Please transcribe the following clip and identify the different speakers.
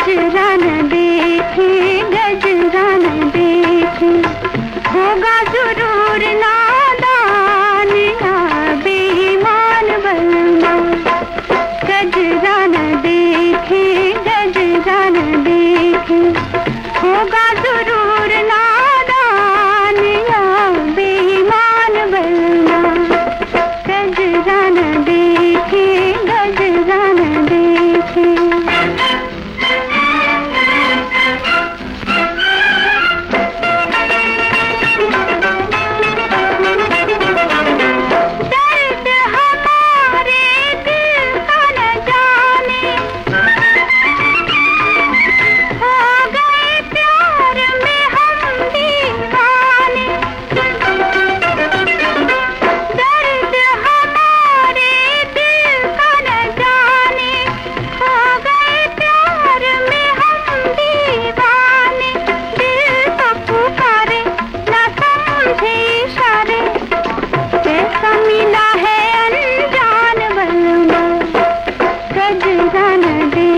Speaker 1: खजरा नदी மனதே